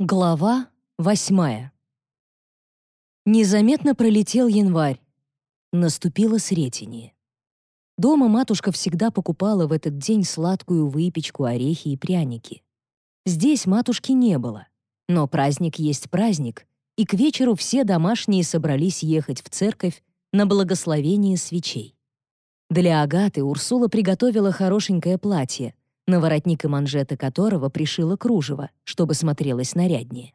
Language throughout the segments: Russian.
Глава восьмая. Незаметно пролетел январь. Наступило Сретение. Дома матушка всегда покупала в этот день сладкую выпечку, орехи и пряники. Здесь матушки не было. Но праздник есть праздник, и к вечеру все домашние собрались ехать в церковь на благословение свечей. Для Агаты Урсула приготовила хорошенькое платье, на воротник и манжеты которого пришила кружево, чтобы смотрелось наряднее.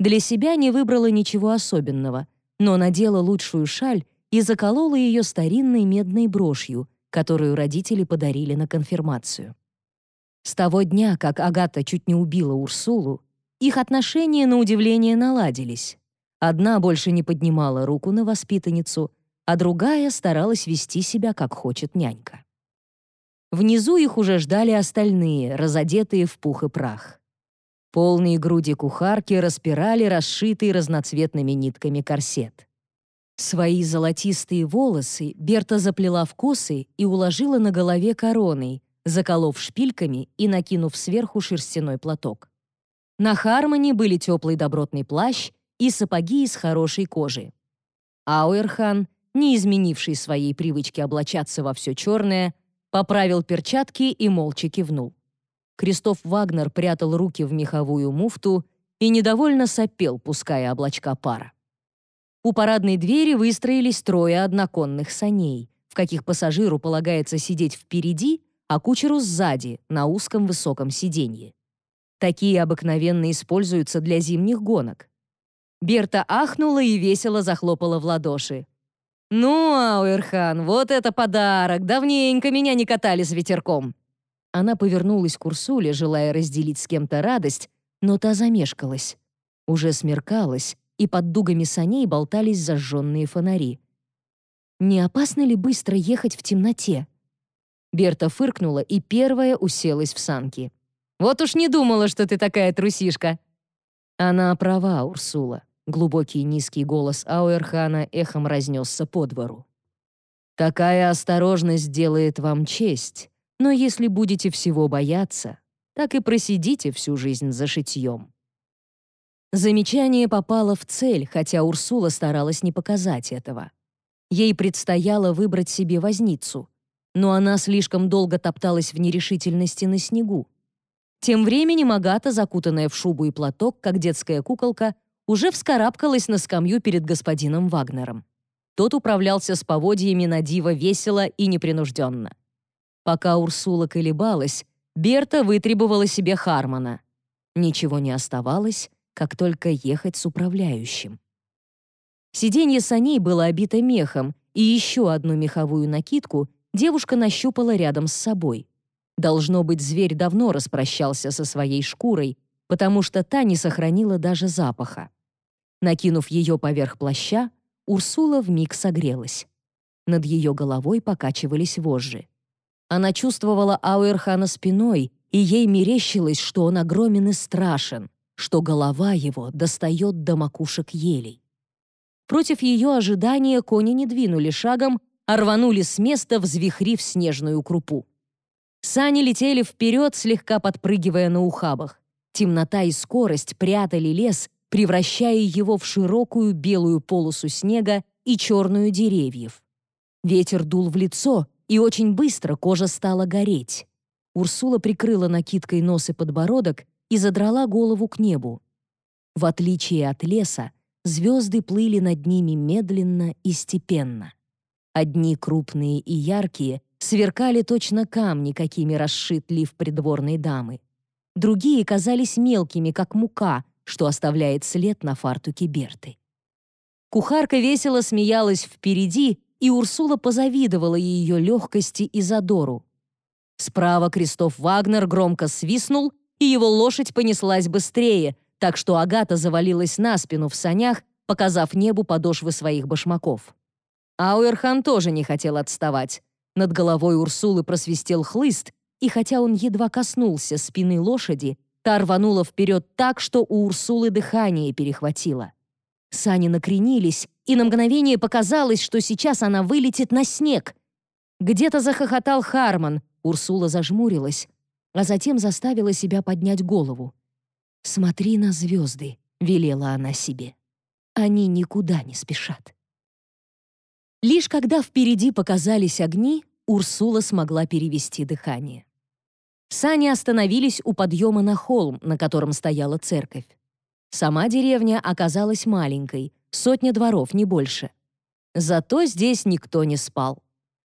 Для себя не выбрала ничего особенного, но надела лучшую шаль и заколола ее старинной медной брошью, которую родители подарили на конфирмацию. С того дня, как Агата чуть не убила Урсулу, их отношения, на удивление, наладились. Одна больше не поднимала руку на воспитанницу, а другая старалась вести себя, как хочет нянька. Внизу их уже ждали остальные, разодетые в пух и прах. Полные груди кухарки распирали расшитый разноцветными нитками корсет. Свои золотистые волосы Берта заплела в косы и уложила на голове короной, заколов шпильками и накинув сверху шерстяной платок. На Хармоне были теплый добротный плащ и сапоги из хорошей кожи. Ауэрхан, не изменивший своей привычки облачаться во все черное, поправил перчатки и молча кивнул. Кристоф Вагнер прятал руки в меховую муфту и недовольно сопел, пуская облачка пара. У парадной двери выстроились трое одноконных саней, в каких пассажиру полагается сидеть впереди, а кучеру сзади, на узком высоком сиденье. Такие обыкновенно используются для зимних гонок. Берта ахнула и весело захлопала в ладоши. «Ну, Ауэрхан, вот это подарок! Давненько меня не катали с ветерком!» Она повернулась к Урсуле, желая разделить с кем-то радость, но та замешкалась. Уже смеркалось, и под дугами саней болтались зажженные фонари. «Не опасно ли быстро ехать в темноте?» Берта фыркнула и первая уселась в санки. «Вот уж не думала, что ты такая трусишка!» Она права, Урсула. Глубокий низкий голос Ауэрхана эхом разнесся по двору. «Такая осторожность делает вам честь, но если будете всего бояться, так и просидите всю жизнь за шитьем». Замечание попало в цель, хотя Урсула старалась не показать этого. Ей предстояло выбрать себе возницу, но она слишком долго топталась в нерешительности на снегу. Тем временем Агата, закутанная в шубу и платок, как детская куколка, уже вскарабкалась на скамью перед господином Вагнером. Тот управлялся с поводьями на диво весело и непринужденно. Пока Урсула колебалась, Берта вытребовала себе Хармона. Ничего не оставалось, как только ехать с управляющим. Сиденье саней было обито мехом, и еще одну меховую накидку девушка нащупала рядом с собой. Должно быть, зверь давно распрощался со своей шкурой, потому что та не сохранила даже запаха. Накинув ее поверх плаща, Урсула вмиг согрелась. Над ее головой покачивались вожжи. Она чувствовала Ауэрхана спиной, и ей мерещилось, что он огромен и страшен, что голова его достает до макушек елей. Против ее ожидания кони не двинули шагом, а рванули с места, взвихрив снежную крупу. Сани летели вперед, слегка подпрыгивая на ухабах. Темнота и скорость прятали лес, превращая его в широкую белую полосу снега и черную деревьев. Ветер дул в лицо, и очень быстро кожа стала гореть. Урсула прикрыла накидкой нос и подбородок и задрала голову к небу. В отличие от леса, звезды плыли над ними медленно и степенно. Одни крупные и яркие сверкали точно камни, какими расшит лиф придворной дамы. Другие казались мелкими, как мука, что оставляет след на фартуке Берты. Кухарка весело смеялась впереди, и Урсула позавидовала ее легкости и задору. Справа Кристоф Вагнер громко свистнул, и его лошадь понеслась быстрее, так что Агата завалилась на спину в санях, показав небу подошвы своих башмаков. Ауэрхан тоже не хотел отставать. Над головой Урсулы просвистел хлыст, и хотя он едва коснулся спины лошади, та рванула вперед так, что у Урсулы дыхание перехватило. Сани накренились, и на мгновение показалось, что сейчас она вылетит на снег. Где-то захохотал Харман, Урсула зажмурилась, а затем заставила себя поднять голову. «Смотри на звезды», — велела она себе. «Они никуда не спешат». Лишь когда впереди показались огни, Урсула смогла перевести дыхание. Сани остановились у подъема на холм, на котором стояла церковь. Сама деревня оказалась маленькой, сотня дворов, не больше. Зато здесь никто не спал.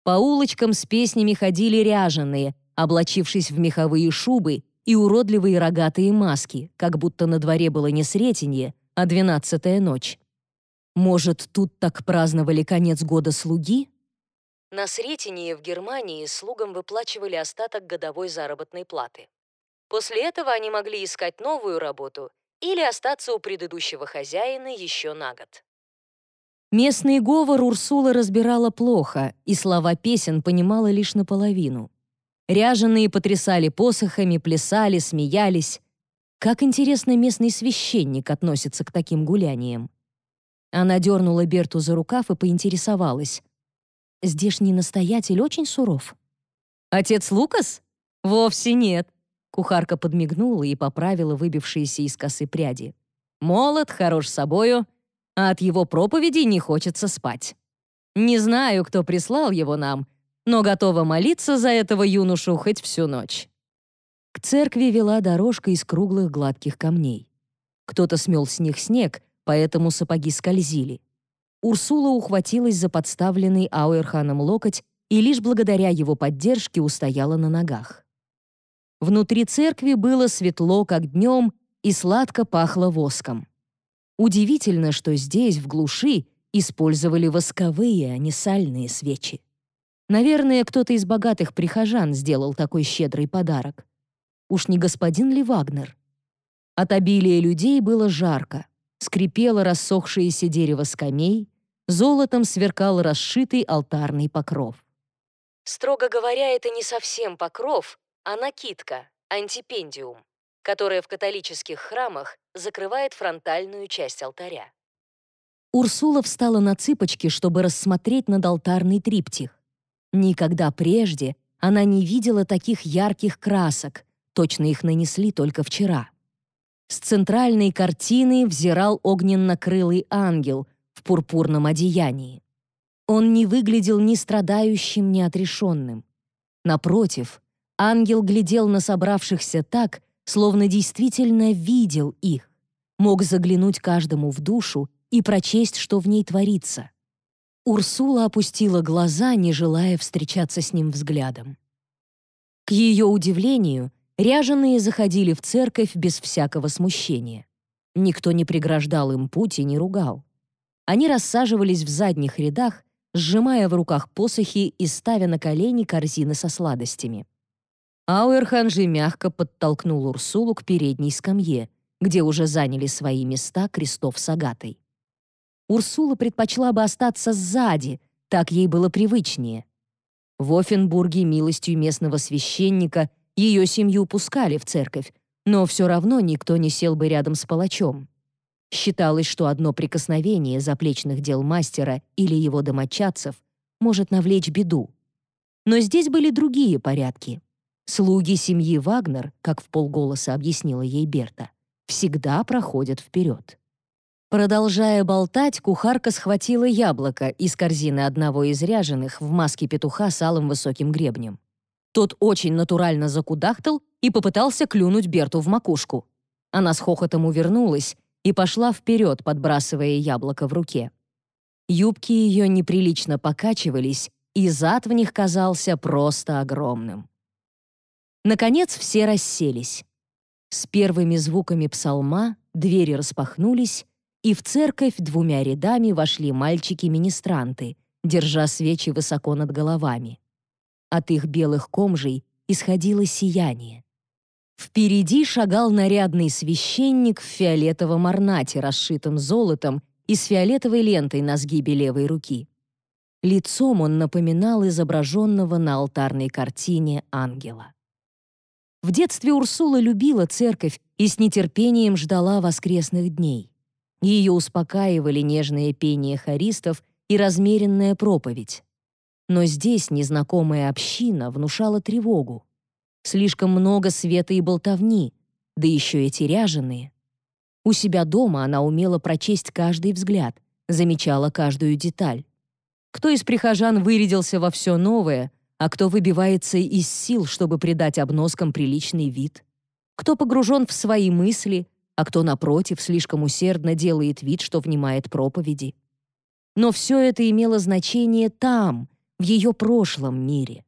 По улочкам с песнями ходили ряженые, облачившись в меховые шубы и уродливые рогатые маски, как будто на дворе было не Сретенье, а двенадцатая ночь. Может, тут так праздновали конец года слуги? На Сретенье в Германии слугам выплачивали остаток годовой заработной платы. После этого они могли искать новую работу или остаться у предыдущего хозяина еще на год. Местный говор Урсула разбирала плохо, и слова песен понимала лишь наполовину. Ряженые потрясали посохами, плясали, смеялись. Как интересно местный священник относится к таким гуляниям. Она дернула Берту за рукав и поинтересовалась. «Здешний настоятель очень суров». «Отец Лукас? Вовсе нет». Кухарка подмигнула и поправила выбившиеся из косы пряди. «Молод, хорош собою, а от его проповеди не хочется спать. Не знаю, кто прислал его нам, но готова молиться за этого юношу хоть всю ночь». К церкви вела дорожка из круглых гладких камней. Кто-то смел с них снег, поэтому сапоги скользили. Урсула ухватилась за подставленный Ауэрханом локоть и лишь благодаря его поддержке устояла на ногах. Внутри церкви было светло, как днем, и сладко пахло воском. Удивительно, что здесь, в глуши, использовали восковые, а не сальные свечи. Наверное, кто-то из богатых прихожан сделал такой щедрый подарок. Уж не господин ли Вагнер? От обилия людей было жарко скрипело рассохшееся дерево скамей, золотом сверкал расшитый алтарный покров. Строго говоря, это не совсем покров, а накидка, антипендиум, которая в католических храмах закрывает фронтальную часть алтаря. Урсула встала на цыпочки, чтобы рассмотреть над алтарный триптих. Никогда прежде она не видела таких ярких красок, точно их нанесли только вчера. С центральной картины взирал огненно-крылый ангел в пурпурном одеянии. Он не выглядел ни страдающим, ни отрешенным. Напротив, ангел глядел на собравшихся так, словно действительно видел их, мог заглянуть каждому в душу и прочесть, что в ней творится. Урсула опустила глаза, не желая встречаться с ним взглядом. К ее удивлению, Ряженые заходили в церковь без всякого смущения. Никто не преграждал им путь и не ругал. Они рассаживались в задних рядах, сжимая в руках посохи и ставя на колени корзины со сладостями. Ауэрхан же мягко подтолкнул Урсулу к передней скамье, где уже заняли свои места крестов с агатой. Урсула предпочла бы остаться сзади, так ей было привычнее. В Офенбурге милостью местного священника ее семью пускали в церковь, но все равно никто не сел бы рядом с палачом. Считалось, что одно прикосновение заплечных дел мастера или его домочадцев может навлечь беду. Но здесь были другие порядки. Слуги семьи Вагнер, как в полголоса объяснила ей Берта, всегда проходят вперед. Продолжая болтать, кухарка схватила яблоко из корзины одного из ряженых в маске петуха с алым высоким гребнем. Тот очень натурально закудахтал и попытался клюнуть Берту в макушку. Она с хохотом увернулась и пошла вперед, подбрасывая яблоко в руке. Юбки ее неприлично покачивались, и зад в них казался просто огромным. Наконец все расселись. С первыми звуками псалма двери распахнулись, и в церковь двумя рядами вошли мальчики-министранты, держа свечи высоко над головами. От их белых комжей исходило сияние. Впереди шагал нарядный священник в фиолетовом орнате, расшитом золотом и с фиолетовой лентой на сгибе левой руки. Лицом он напоминал изображенного на алтарной картине ангела. В детстве Урсула любила церковь и с нетерпением ждала воскресных дней. Ее успокаивали нежное пение хористов и размеренная проповедь. Но здесь незнакомая община внушала тревогу. Слишком много света и болтовни. да еще эти ряженые. У себя дома она умела прочесть каждый взгляд, замечала каждую деталь. Кто из прихожан вырядился во все новое, а кто выбивается из сил, чтобы придать обноскам приличный вид? Кто погружен в свои мысли, а кто, напротив, слишком усердно делает вид, что внимает проповеди? Но все это имело значение там, в ее прошлом мире.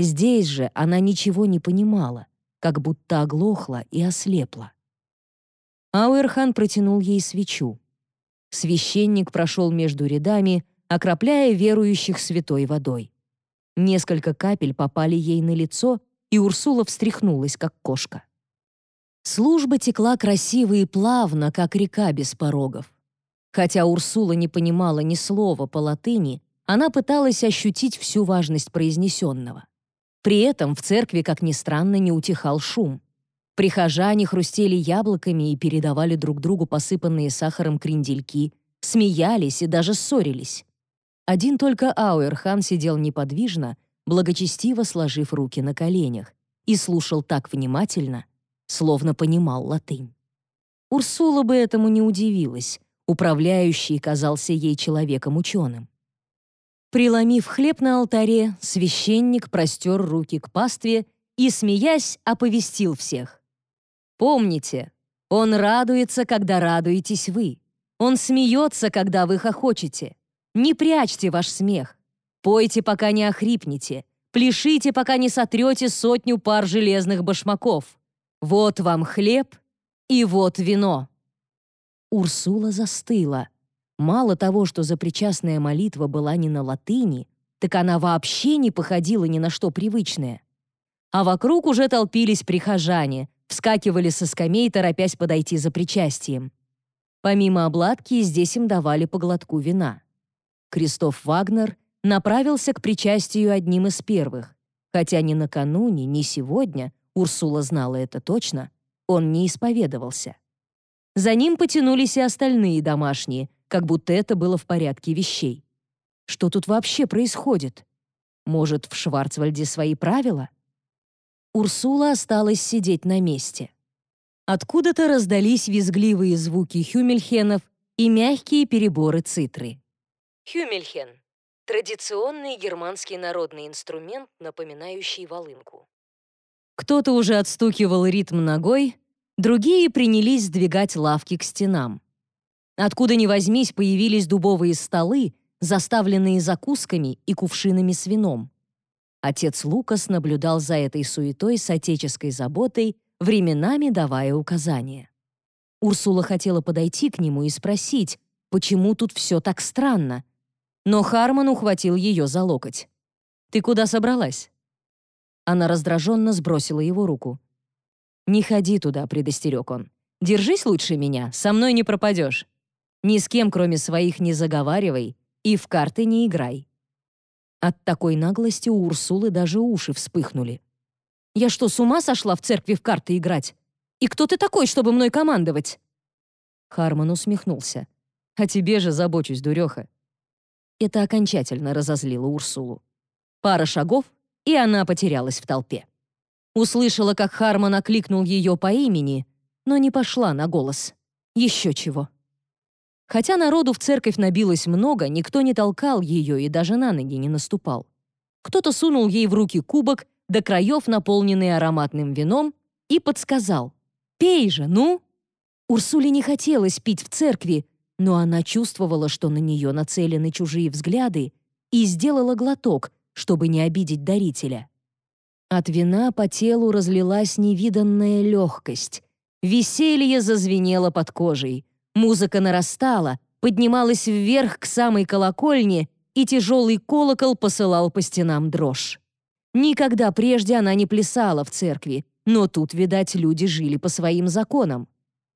Здесь же она ничего не понимала, как будто оглохла и ослепла. Ауэрхан протянул ей свечу. Священник прошел между рядами, окропляя верующих святой водой. Несколько капель попали ей на лицо, и Урсула встряхнулась, как кошка. Служба текла красиво и плавно, как река без порогов. Хотя Урсула не понимала ни слова по латыни, она пыталась ощутить всю важность произнесенного. При этом в церкви, как ни странно, не утихал шум. Прихожане хрустели яблоками и передавали друг другу посыпанные сахаром крендельки, смеялись и даже ссорились. Один только Ауэрхан сидел неподвижно, благочестиво сложив руки на коленях, и слушал так внимательно, словно понимал латынь. Урсула бы этому не удивилась, управляющий казался ей человеком-ученым. Преломив хлеб на алтаре, священник простер руки к пастве и, смеясь, оповестил всех. Помните, он радуется, когда радуетесь вы. Он смеется, когда вы хохочете. Не прячьте ваш смех. Пойте, пока не охрипнете. Пляшите, пока не сотрете сотню пар железных башмаков. Вот вам хлеб и вот вино». Урсула застыла. Мало того, что запричастная молитва была не на латыни, так она вообще не походила ни на что привычное. А вокруг уже толпились прихожане, вскакивали со скамей, торопясь подойти за причастием. Помимо обладки, здесь им давали по глотку вина. Кристоф Вагнер направился к причастию одним из первых, хотя ни накануне, ни сегодня, Урсула знала это точно, он не исповедовался. За ним потянулись и остальные домашние, как будто это было в порядке вещей. Что тут вообще происходит? Может, в Шварцвальде свои правила? Урсула осталась сидеть на месте. Откуда-то раздались визгливые звуки хюмельхенов и мягкие переборы цитры. Хюмельхен — традиционный германский народный инструмент, напоминающий волынку. Кто-то уже отстукивал ритм ногой, другие принялись сдвигать лавки к стенам. Откуда ни возьмись, появились дубовые столы, заставленные закусками и кувшинами с вином. Отец Лукас наблюдал за этой суетой с отеческой заботой, временами давая указания. Урсула хотела подойти к нему и спросить, почему тут все так странно. Но Харман ухватил ее за локоть. «Ты куда собралась?» Она раздраженно сбросила его руку. «Не ходи туда», — предостерег он. «Держись лучше меня, со мной не пропадешь. Ни с кем, кроме своих, не заговаривай и в карты не играй». От такой наглости у Урсулы даже уши вспыхнули. «Я что, с ума сошла в церкви в карты играть? И кто ты такой, чтобы мной командовать?» Харман усмехнулся. «А тебе же забочусь, дуреха». Это окончательно разозлило Урсулу. Пара шагов, и она потерялась в толпе. Услышала, как Харман окликнул ее по имени, но не пошла на голос. Еще чего. Хотя народу в церковь набилось много, никто не толкал ее и даже на ноги не наступал. Кто-то сунул ей в руки кубок, до краев наполненный ароматным вином, и подсказал «Пей же, ну!». Урсуле не хотелось пить в церкви, но она чувствовала, что на нее нацелены чужие взгляды, и сделала глоток, чтобы не обидеть дарителя. От вина по телу разлилась невиданная легкость. Веселье зазвенело под кожей. Музыка нарастала, поднималась вверх к самой колокольне, и тяжелый колокол посылал по стенам дрожь. Никогда прежде она не плясала в церкви, но тут, видать, люди жили по своим законам.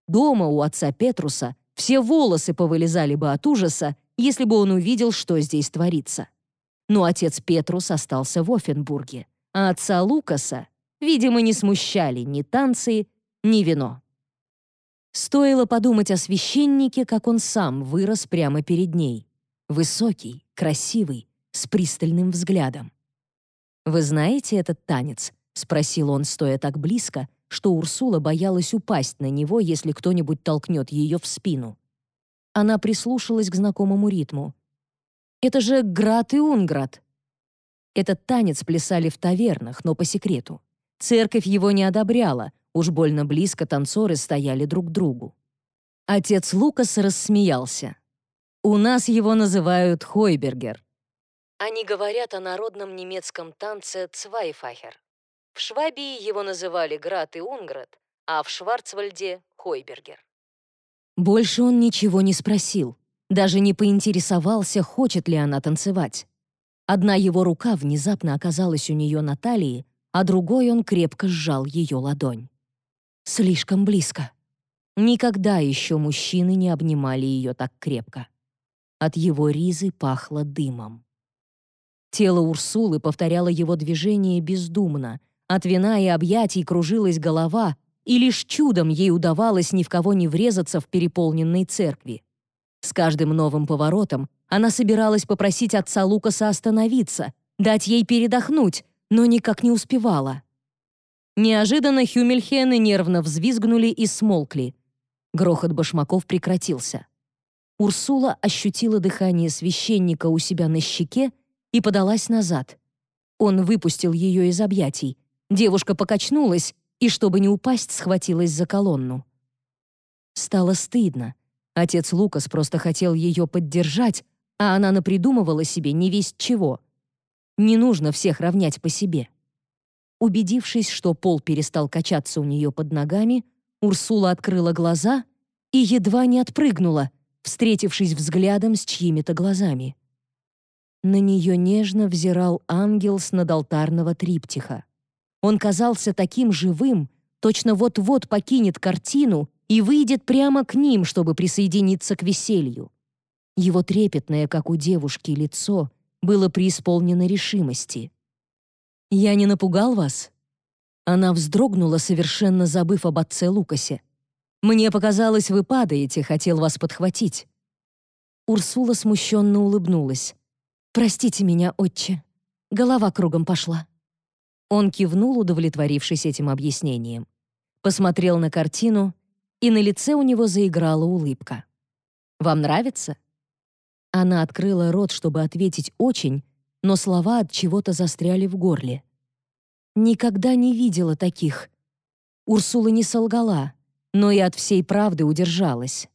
Дома у отца Петруса все волосы повылезали бы от ужаса, если бы он увидел, что здесь творится. Но отец Петрус остался в Оффенбурге, а отца Лукаса, видимо, не смущали ни танцы, ни вино. Стоило подумать о священнике, как он сам вырос прямо перед ней. Высокий, красивый, с пристальным взглядом. «Вы знаете этот танец?» — спросил он, стоя так близко, что Урсула боялась упасть на него, если кто-нибудь толкнет ее в спину. Она прислушалась к знакомому ритму. «Это же Град и Унград!» Этот танец плясали в тавернах, но по секрету. Церковь его не одобряла, уж больно близко танцоры стояли друг к другу. Отец Лукас рассмеялся. «У нас его называют Хойбергер». Они говорят о народном немецком танце «Цвайфахер». В Швабии его называли Град и Унград, а в Шварцвальде — Хойбергер. Больше он ничего не спросил, даже не поинтересовался, хочет ли она танцевать. Одна его рука внезапно оказалась у нее на талии, а другой он крепко сжал ее ладонь. Слишком близко. Никогда еще мужчины не обнимали ее так крепко. От его ризы пахло дымом. Тело Урсулы повторяло его движение бездумно — от вина и объятий кружилась голова, и лишь чудом ей удавалось ни в кого не врезаться в переполненной церкви. С каждым новым поворотом она собиралась попросить отца Лукаса остановиться, дать ей передохнуть, но никак не успевала. Неожиданно Хюмельхены нервно взвизгнули и смолкли. Грохот башмаков прекратился. Урсула ощутила дыхание священника у себя на щеке и подалась назад. Он выпустил ее из объятий. Девушка покачнулась и, чтобы не упасть, схватилась за колонну. Стало стыдно. Отец Лукас просто хотел ее поддержать, а она напридумывала себе не весть чего. Не нужно всех равнять по себе. Убедившись, что пол перестал качаться у нее под ногами, Урсула открыла глаза и едва не отпрыгнула, встретившись взглядом с чьими-то глазами. На нее нежно взирал ангел с надалтарного триптиха. Он казался таким живым, точно вот-вот покинет картину и выйдет прямо к ним, чтобы присоединиться к веселью. Его трепетное, как у девушки, лицо было преисполнено решимости. «Я не напугал вас?» Она вздрогнула, совершенно забыв об отце Лукасе. «Мне показалось, вы падаете, хотел вас подхватить». Урсула смущенно улыбнулась. «Простите меня, отче. Голова кругом пошла». Он кивнул, удовлетворившись этим объяснением. Посмотрел на картину, и на лице у него заиграла улыбка. «Вам нравится?» Она открыла рот, чтобы ответить «очень», но слова от чего-то застряли в горле. Никогда не видела таких. Урсула не солгала, но и от всей правды удержалась.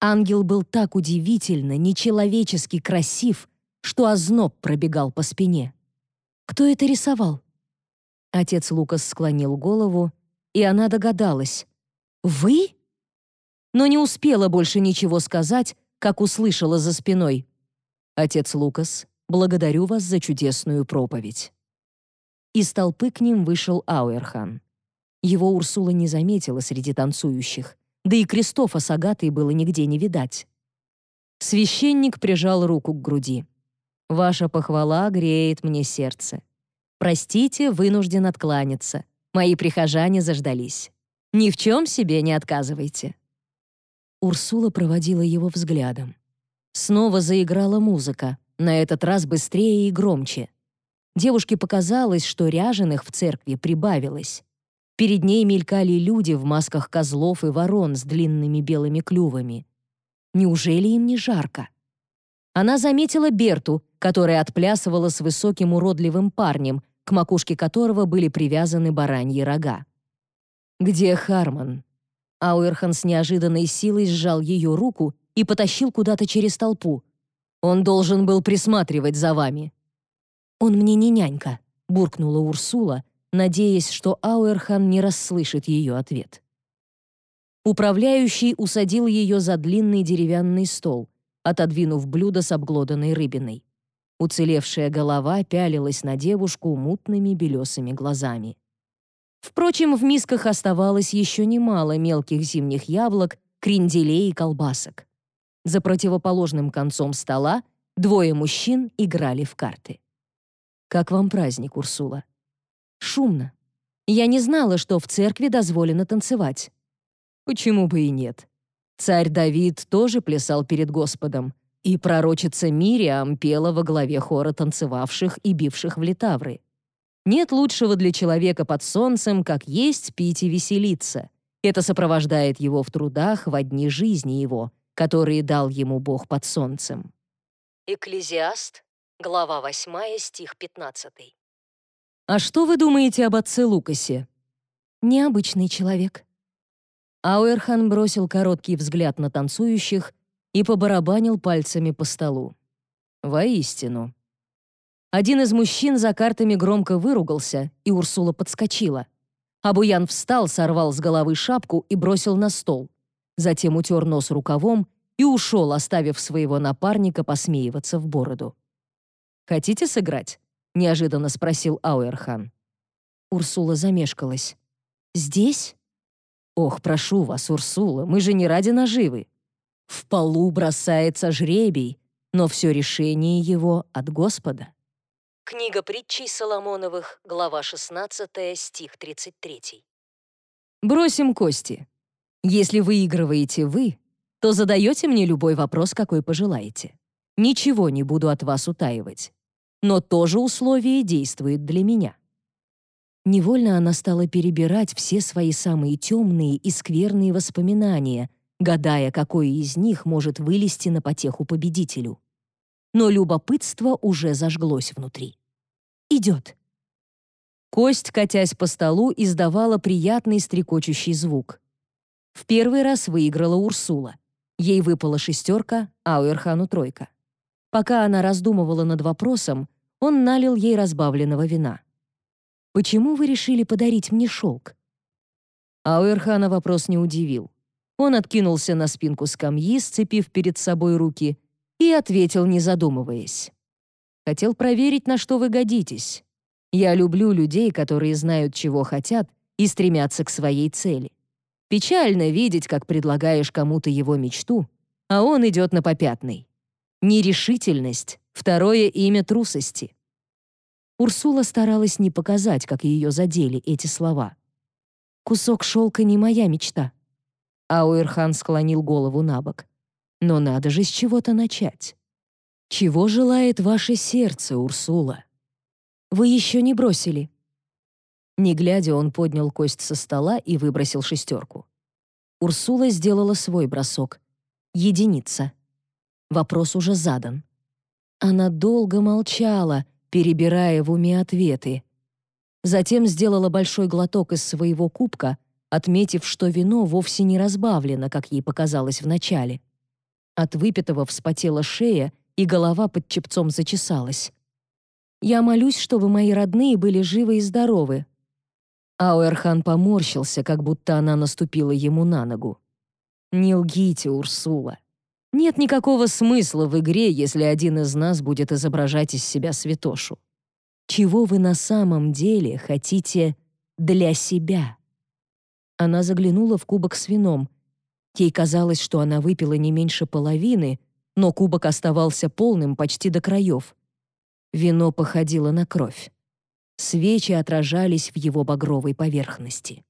Ангел был так удивительно, нечеловечески красив, что озноб пробегал по спине. Кто это рисовал? Отец Лукас склонил голову, и она догадалась. «Вы?» Но не успела больше ничего сказать, как услышала за спиной. «Отец Лукас, благодарю вас за чудесную проповедь». Из толпы к ним вышел Ауэрхан. Его Урсула не заметила среди танцующих, да и Кристофа с Агатой было нигде не видать. Священник прижал руку к груди. «Ваша похвала греет мне сердце. Простите, вынужден откланяться. Мои прихожане заждались. Ни в чем себе не отказывайте». Урсула проводила его взглядом. Снова заиграла музыка, на этот раз быстрее и громче. Девушке показалось, что ряженых в церкви прибавилось. Перед ней мелькали люди в масках козлов и ворон с длинными белыми клювами. Неужели им не жарко? Она заметила Берту, которая отплясывала с высоким уродливым парнем, к макушке которого были привязаны бараньи рога. «Где Харман?» Ауэрхан с неожиданной силой сжал ее руку и потащил куда-то через толпу. «Он должен был присматривать за вами». «Он мне не нянька», — буркнула Урсула, надеясь, что Ауэрхан не расслышит ее ответ. Управляющий усадил ее за длинный деревянный стол, отодвинув блюдо с обглоданной рыбиной. Уцелевшая голова пялилась на девушку мутными белесыми глазами. Впрочем, в мисках оставалось еще немало мелких зимних яблок, кренделей и колбасок. За противоположным концом стола двое мужчин играли в карты. «Как вам праздник, Урсула?» «Шумно. Я не знала, что в церкви дозволено танцевать». «Почему бы и нет? Царь Давид тоже плясал перед Господом, и пророчица Мириам пела во главе хора танцевавших и бивших в литавры. Нет лучшего для человека под солнцем, как есть, пить и веселиться. Это сопровождает его в трудах во дни жизни его, которые дал ему Бог под солнцем. Экклезиаст, глава 8, стих 15. А что вы думаете об отце Лукасе? Необычный человек. Ауэрхан бросил короткий взгляд на танцующих и побарабанил пальцами по столу. Воистину. Один из мужчин за картами громко выругался, и Урсула подскочила. Абуян встал, сорвал с головы шапку и бросил на стол. Затем утер нос рукавом и ушел, оставив своего напарника посмеиваться в бороду. «Хотите сыграть?» — неожиданно спросил Ауэрхан. Урсула замешкалась. «Здесь?» «Ох, прошу вас, Урсула, мы же не ради наживы. В полу бросается жребий, но все решение его от Господа». Книга притчей Соломоновых, глава 16, стих 33. Бросим кости. Если выигрываете вы, то задаете мне любой вопрос, какой пожелаете. Ничего не буду от вас утаивать. Но то же условие действует для меня. Невольно она стала перебирать все свои самые темные и скверные воспоминания, гадая, какое из них может вылезти на потеху победителю но любопытство уже зажглось внутри. «Идет». Кость, катясь по столу, издавала приятный стрекочущий звук. В первый раз выиграла Урсула. Ей выпала шестерка, а Уэрхану тройка. Пока она раздумывала над вопросом, он налил ей разбавленного вина. «Почему вы решили подарить мне шелк?» Ауэрхана вопрос не удивил. Он откинулся на спинку скамьи, сцепив перед собой руки, и ответил, не задумываясь. «Хотел проверить, на что вы годитесь. Я люблю людей, которые знают, чего хотят, и стремятся к своей цели. Печально видеть, как предлагаешь кому-то его мечту, а он идет на попятный. Нерешительность — второе имя трусости». Урсула старалась не показать, как ее задели эти слова. «Кусок шелка не моя мечта». Ауэрхан склонил голову на бок. Но надо же с чего-то начать. Чего желает ваше сердце, Урсула? Вы еще не бросили. Не глядя, он поднял кость со стола и выбросил шестерку. Урсула сделала свой бросок. Единица. Вопрос уже задан. Она долго молчала, перебирая в уме ответы. Затем сделала большой глоток из своего кубка, отметив, что вино вовсе не разбавлено, как ей показалось вначале. От выпитого вспотела шея, и голова под чепцом зачесалась. «Я молюсь, чтобы мои родные были живы и здоровы». Ауэрхан поморщился, как будто она наступила ему на ногу. «Не лгите, Урсула. Нет никакого смысла в игре, если один из нас будет изображать из себя святошу. Чего вы на самом деле хотите для себя?» Она заглянула в кубок с вином — Ей казалось, что она выпила не меньше половины, но кубок оставался полным почти до краев. Вино походило на кровь. Свечи отражались в его багровой поверхности.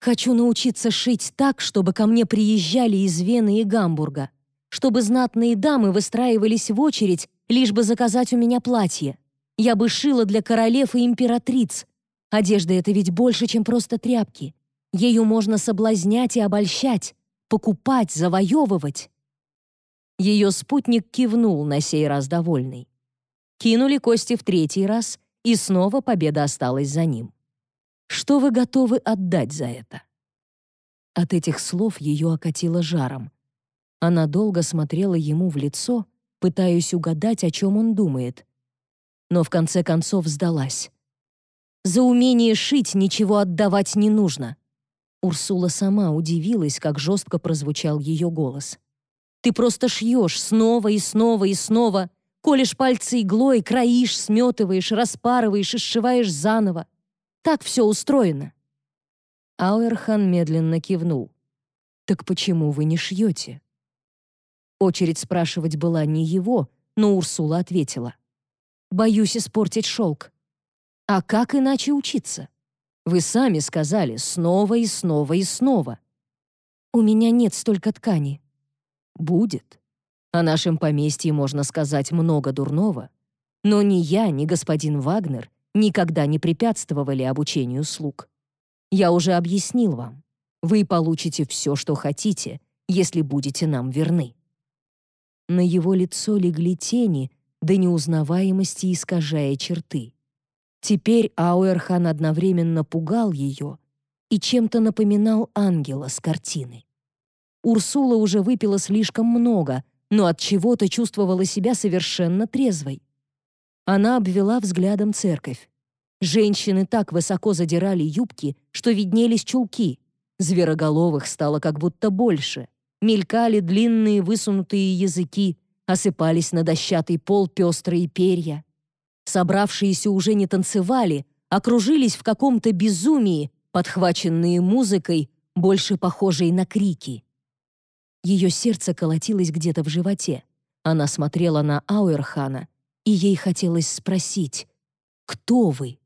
«Хочу научиться шить так, чтобы ко мне приезжали из Вены и Гамбурга, чтобы знатные дамы выстраивались в очередь, лишь бы заказать у меня платье. Я бы шила для королев и императриц. Одежда — это ведь больше, чем просто тряпки. Ею можно соблазнять и обольщать покупать, завоевывать. Ее спутник кивнул на сей раз довольный. Кинули кости в третий раз, и снова победа осталась за ним. Что вы готовы отдать за это? От этих слов ее окатило жаром. Она долго смотрела ему в лицо, пытаясь угадать, о чем он думает. Но в конце концов сдалась. «За умение шить ничего отдавать не нужно. Урсула сама удивилась, как жестко прозвучал ее голос. «Ты просто шьешь снова и снова и снова, колешь пальцы иглой, краишь, сметываешь, распарываешь и сшиваешь заново. Так все устроено». Ауэрхан медленно кивнул. «Так почему вы не шьете?» Очередь спрашивать была не его, но Урсула ответила. «Боюсь испортить шелк. А как иначе учиться?» Вы сами сказали снова и снова и снова. У меня нет столько ткани. Будет. О нашем поместье можно сказать много дурного. Но ни я, ни господин Вагнер никогда не препятствовали обучению слуг. Я уже объяснил вам. Вы получите все, что хотите, если будете нам верны». На его лицо легли тени, до неузнаваемости искажая черты. Теперь Ауэрхан одновременно пугал ее и чем-то напоминал ангела с картины. Урсула уже выпила слишком много, но от чего-то чувствовала себя совершенно трезвой. Она обвела взглядом церковь. Женщины так высоко задирали юбки, что виднелись чулки. Звероголовых стало как будто больше. Мелькали длинные высунутые языки, осыпались на дощатый пол пестрые перья. Собравшиеся уже не танцевали, окружились в каком-то безумии, подхваченные музыкой, больше похожей на крики. Ее сердце колотилось где-то в животе. Она смотрела на Ауэрхана, и ей хотелось спросить «Кто вы?».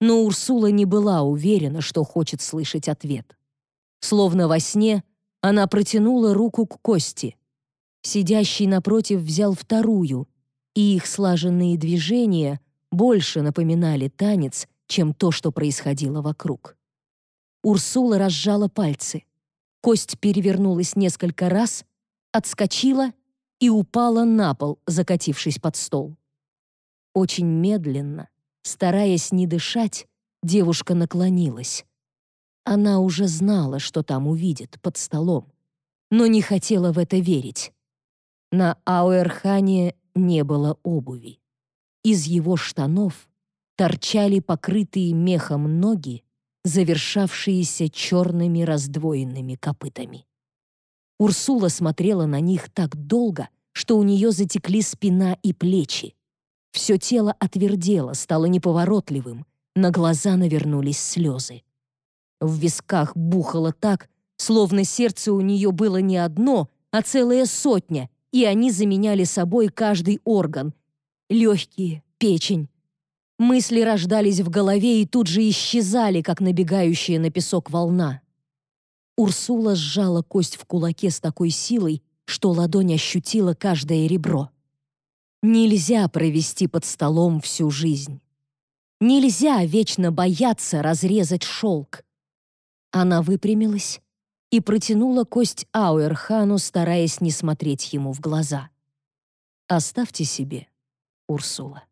Но Урсула не была уверена, что хочет слышать ответ. Словно во сне, она протянула руку к Кости. Сидящий напротив взял вторую, и их слаженные движения больше напоминали танец, чем то, что происходило вокруг. Урсула разжала пальцы. Кость перевернулась несколько раз, отскочила и упала на пол, закатившись под стол. Очень медленно, стараясь не дышать, девушка наклонилась. Она уже знала, что там увидит под столом, но не хотела в это верить. На Ауэрхане не было обуви. Из его штанов торчали покрытые мехом ноги, завершавшиеся черными раздвоенными копытами. Урсула смотрела на них так долго, что у нее затекли спина и плечи. Все тело отвердело, стало неповоротливым, на глаза навернулись слезы. В висках бухало так, словно сердце у нее было не одно, а целая сотня, и они заменяли собой каждый орган. Легкие, печень. Мысли рождались в голове и тут же исчезали, как набегающая на песок волна. Урсула сжала кость в кулаке с такой силой, что ладонь ощутила каждое ребро. Нельзя провести под столом всю жизнь. Нельзя вечно бояться разрезать шелк. Она выпрямилась, и протянула кость Ауэрхану, стараясь не смотреть ему в глаза. «Оставьте себе, Урсула».